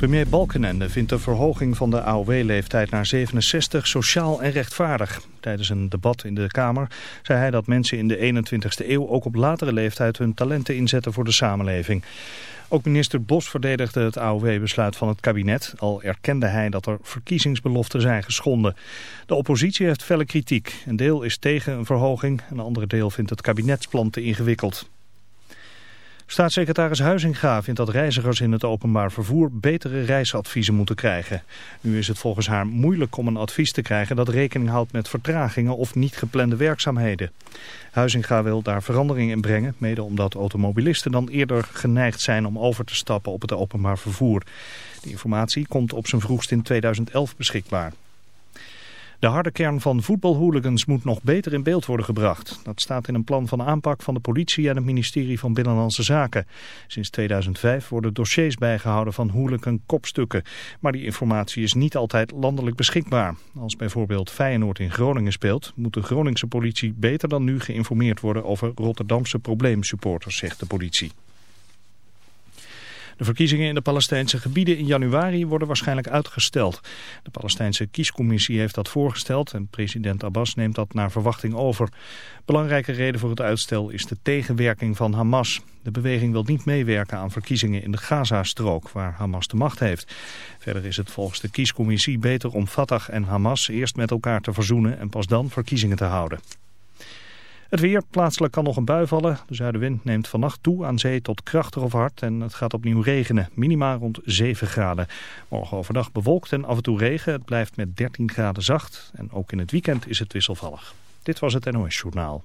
Premier Balkenende vindt de verhoging van de AOW-leeftijd naar 67 sociaal en rechtvaardig. Tijdens een debat in de Kamer zei hij dat mensen in de 21ste eeuw ook op latere leeftijd hun talenten inzetten voor de samenleving. Ook minister Bos verdedigde het AOW-besluit van het kabinet, al erkende hij dat er verkiezingsbeloften zijn geschonden. De oppositie heeft felle kritiek. Een deel is tegen een verhoging, een andere deel vindt het kabinetsplan te ingewikkeld. Staatssecretaris Huizinga vindt dat reizigers in het openbaar vervoer betere reisadviezen moeten krijgen. Nu is het volgens haar moeilijk om een advies te krijgen dat rekening houdt met vertragingen of niet geplande werkzaamheden. Huizinga wil daar verandering in brengen, mede omdat automobilisten dan eerder geneigd zijn om over te stappen op het openbaar vervoer. Die informatie komt op zijn vroegst in 2011 beschikbaar. De harde kern van voetbalhooligans moet nog beter in beeld worden gebracht. Dat staat in een plan van aanpak van de politie en het ministerie van Binnenlandse Zaken. Sinds 2005 worden dossiers bijgehouden van hooligan kopstukken. Maar die informatie is niet altijd landelijk beschikbaar. Als bijvoorbeeld Feyenoord in Groningen speelt, moet de Groningse politie beter dan nu geïnformeerd worden over Rotterdamse probleemsupporters, zegt de politie. De verkiezingen in de Palestijnse gebieden in januari worden waarschijnlijk uitgesteld. De Palestijnse kiescommissie heeft dat voorgesteld en president Abbas neemt dat naar verwachting over. Belangrijke reden voor het uitstel is de tegenwerking van Hamas. De beweging wil niet meewerken aan verkiezingen in de Gaza-strook, waar Hamas de macht heeft. Verder is het volgens de kiescommissie beter om Fatah en Hamas eerst met elkaar te verzoenen en pas dan verkiezingen te houden. Het weer, plaatselijk kan nog een bui vallen. De zuidenwind neemt vannacht toe aan zee tot krachtig of hard en het gaat opnieuw regenen. Minima rond 7 graden. Morgen overdag bewolkt en af en toe regen. Het blijft met 13 graden zacht en ook in het weekend is het wisselvallig. Dit was het NOS Journaal.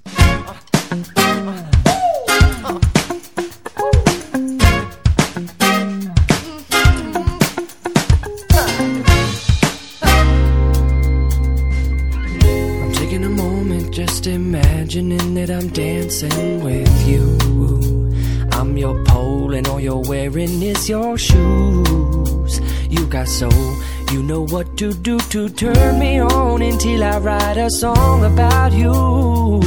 Your shoes. You got soul, you know what to do to turn me on until I write a song about you.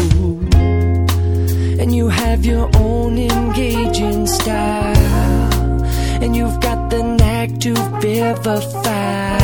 And you have your own engaging style, and you've got the knack to vivify.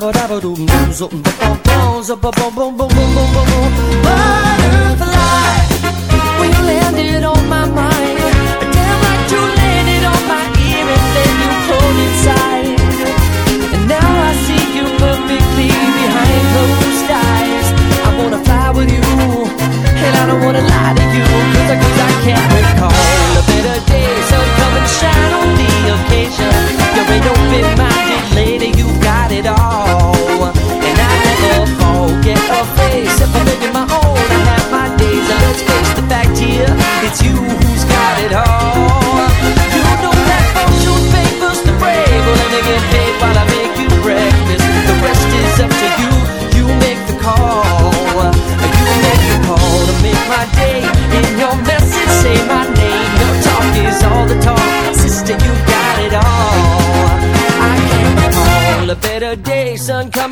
dabba dabba doom doom zoom boom boom boom boom boom boom boom boom boom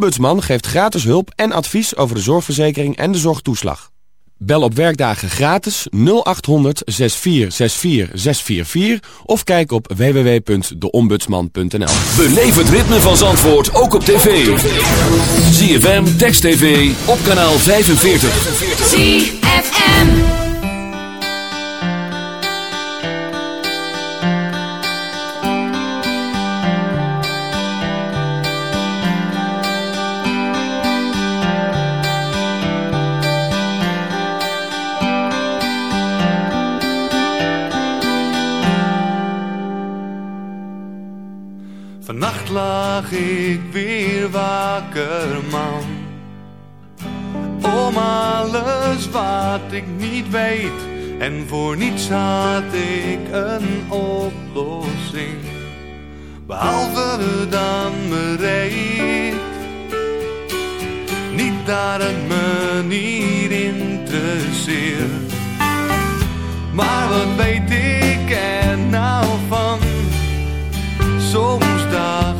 Ombudsman geeft gratis hulp en advies over de zorgverzekering en de zorgtoeslag. Bel op werkdagen gratis 0800 6464644 644 of kijk op www.deombudsman.nl. Beleef het ritme van Zandvoort ook op tv. ZFM, Text TV, op kanaal 45. ZFM. lag ik weer wakker, man. Om alles wat ik niet weet en voor niets had ik een oplossing. Behalve dan bereid, niet daar me manier interesseert. Maar wat weet ik er nou van? Soms dacht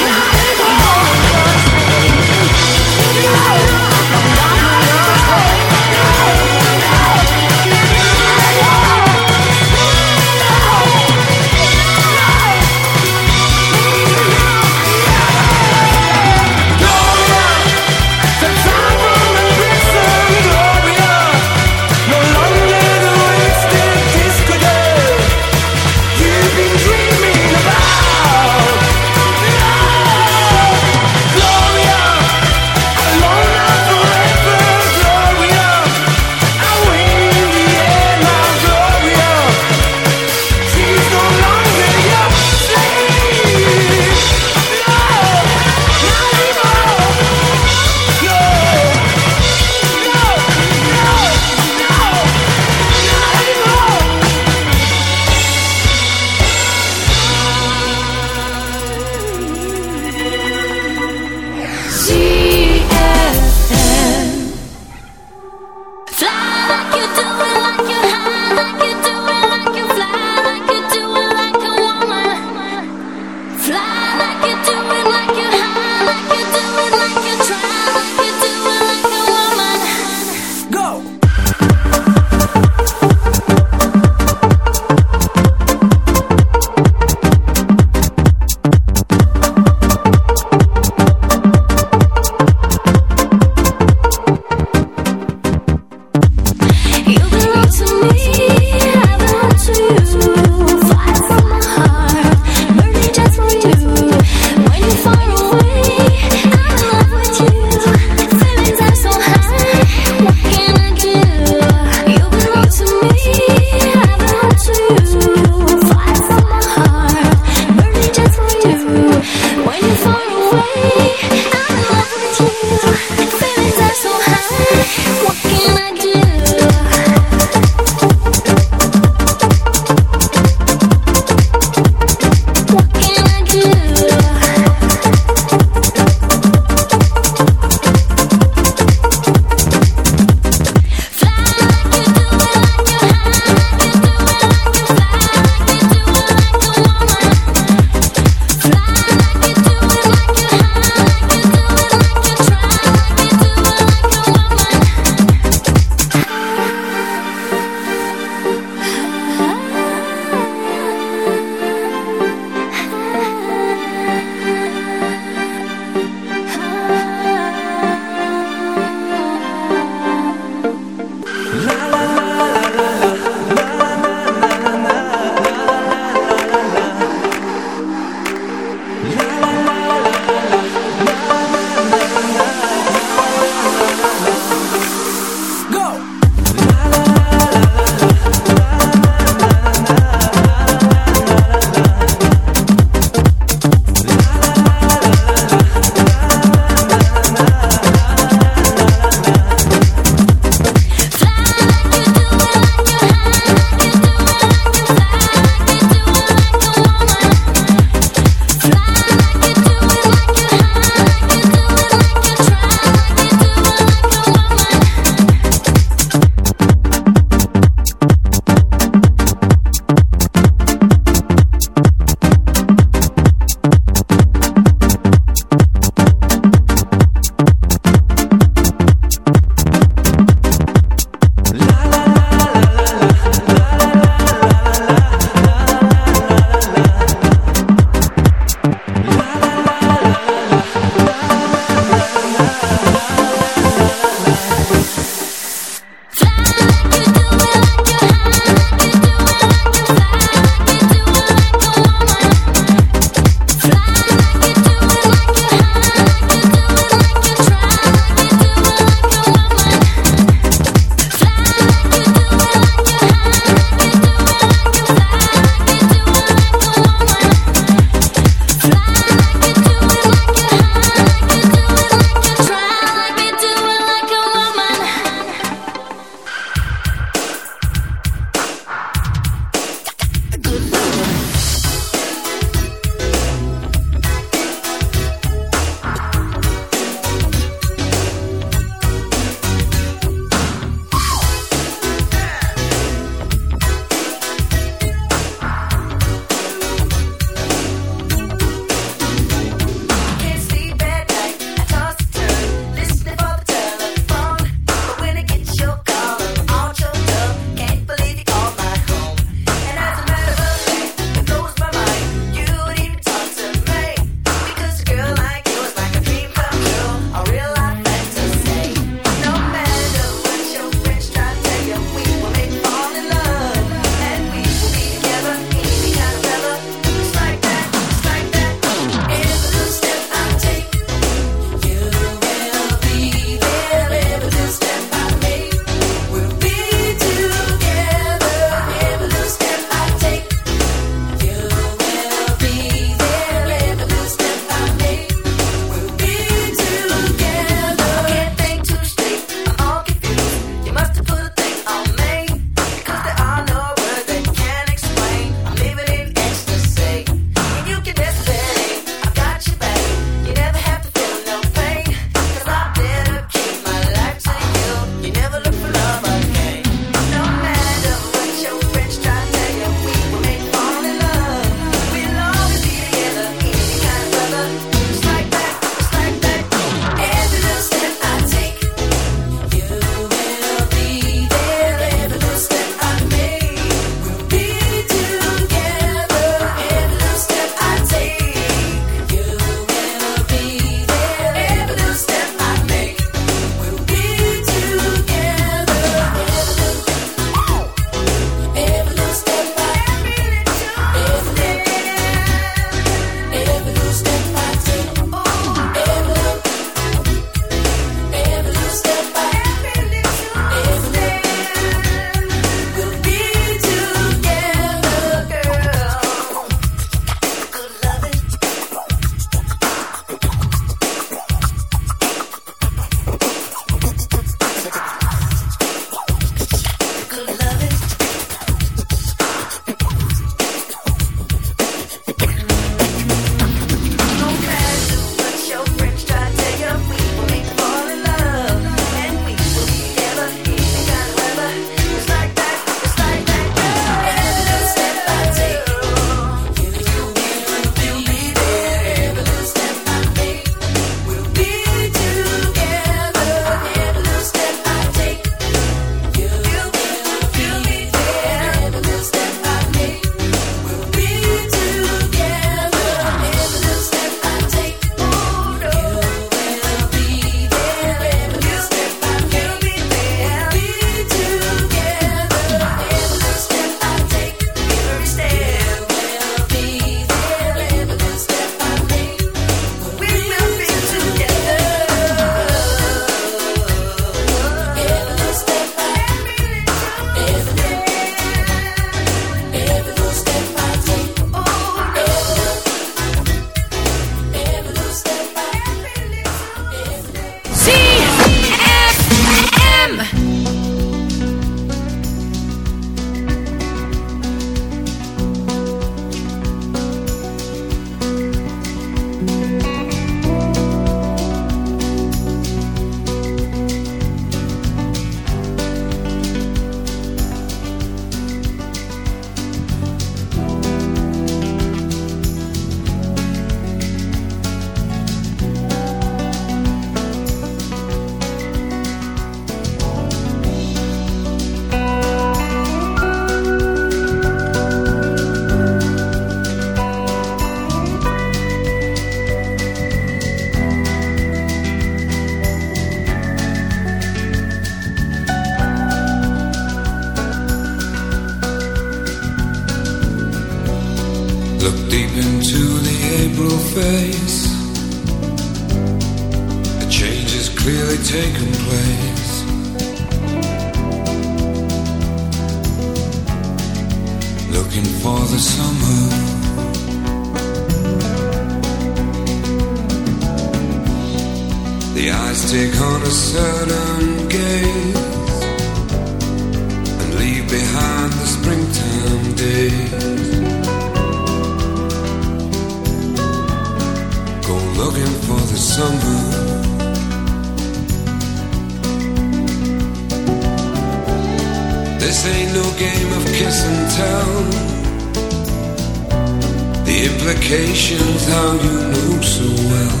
implications how you move so well.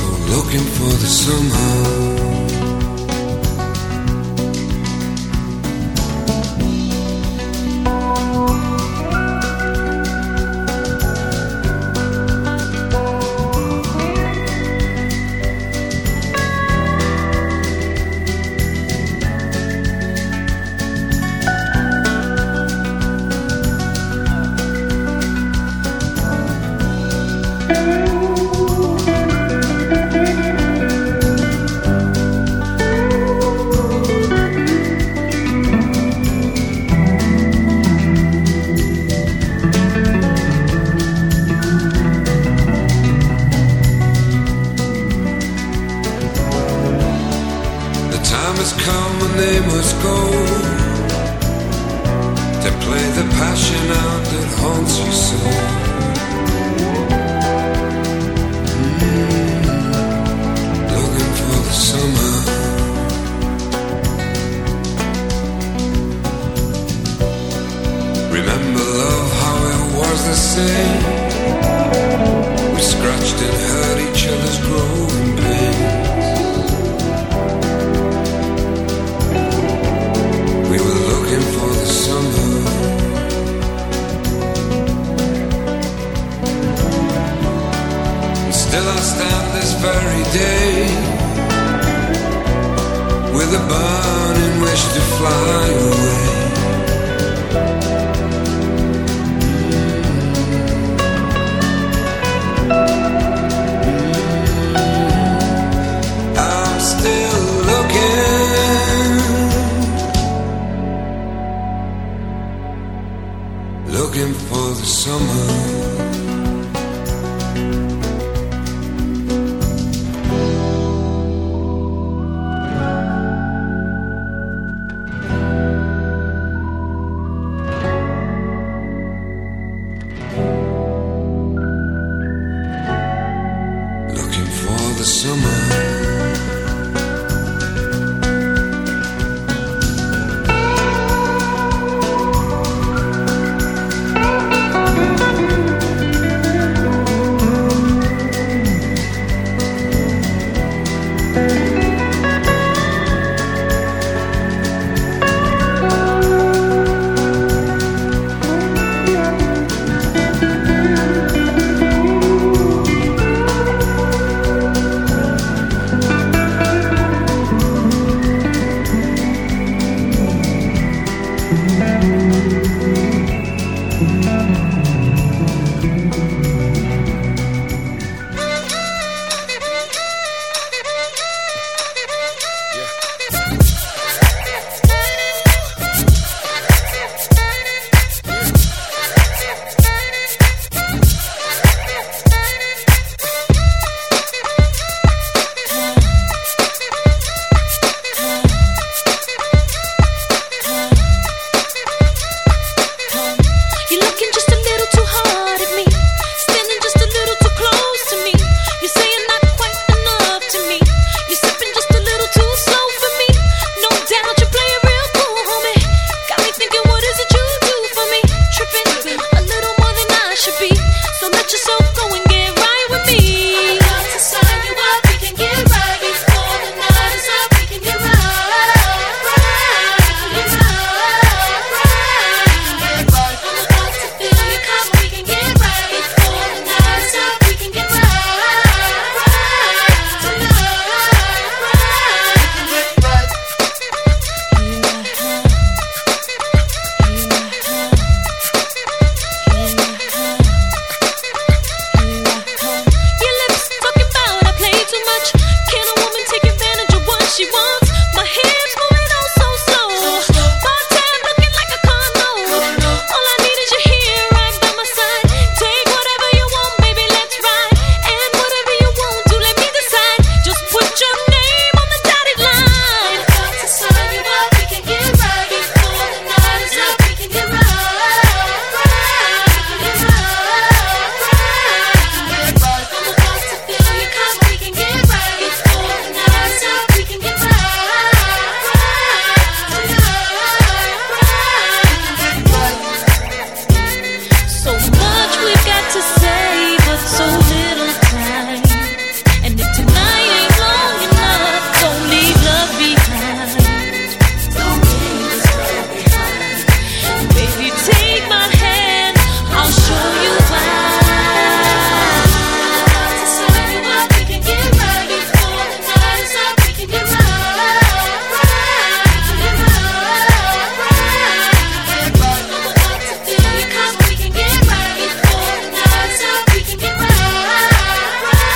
Go looking for the somehow.